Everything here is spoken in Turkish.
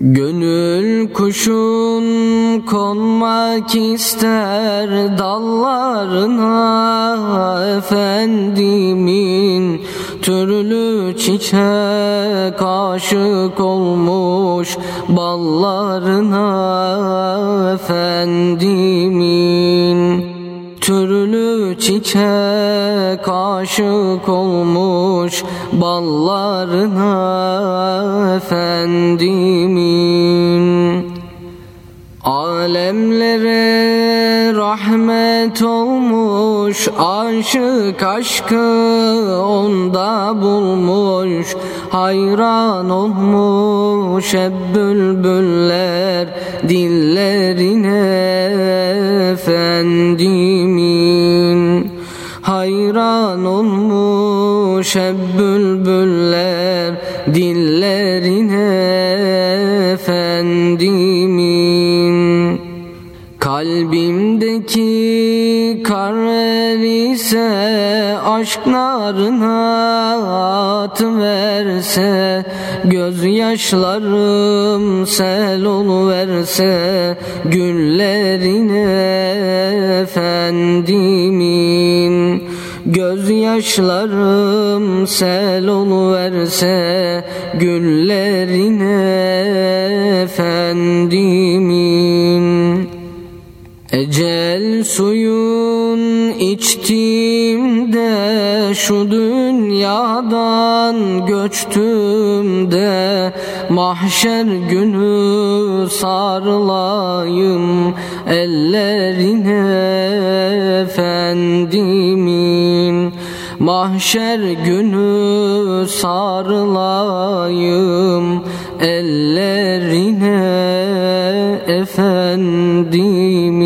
Gönül kuşun konmak ister dallarına Efendimin türlü çiçek aşık olmuş ballarına Efendimin türlü çiçek aşık olmuş ballarına efendimin Alemlere rahmet olmuş Aşık aşkı onda bulmuş Hayran olmuş hep bülbüller Dillerine efendimin. Hayran olmuş hep bülbüller Dillerine efendimin Kalbimdeki kar ise aşk narına verse Gözyaşlarım sel verse Güllerine efendimin Gözyaşlarım sel verse Güllerine efendimin Ecel suyun içtiğimde şu dünyadan göçtüğümde mahşer günü sarılayım ellerine efendimin. Mahşer günü sarılayım ellerine efendim